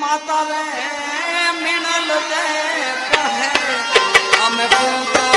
माता रे मिनल दे कहे हम पूजा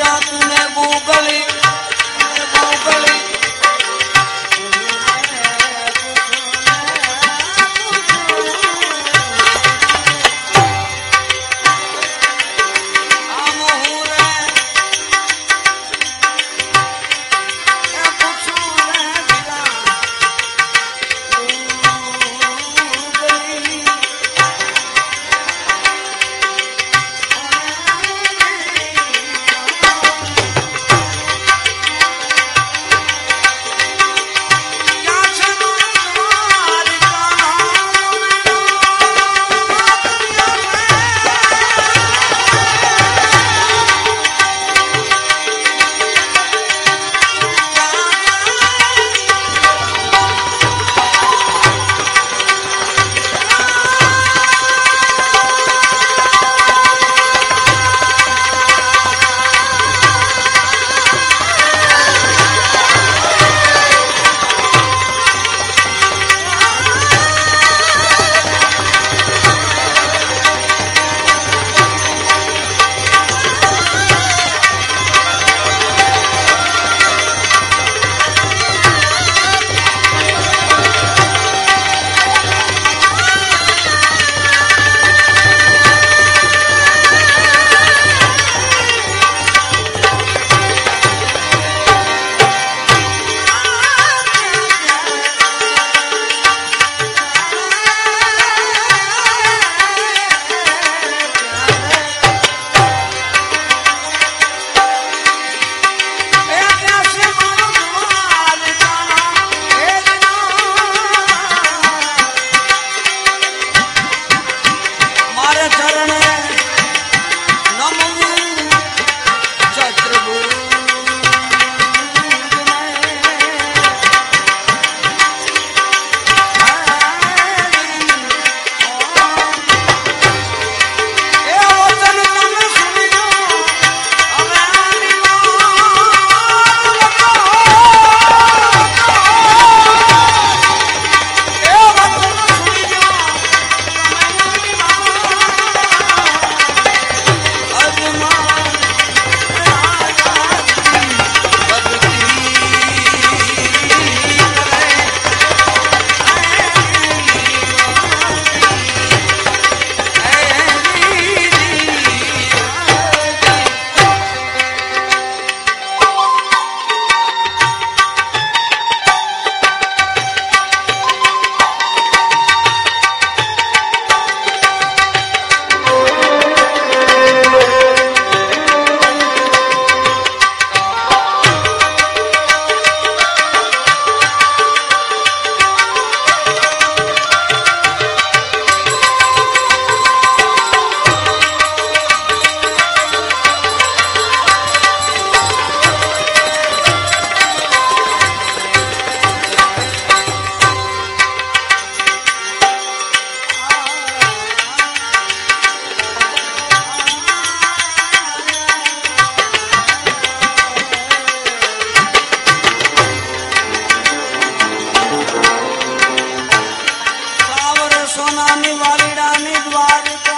રામ ને ગોગલી सोना निवारी रानी द्वारिका।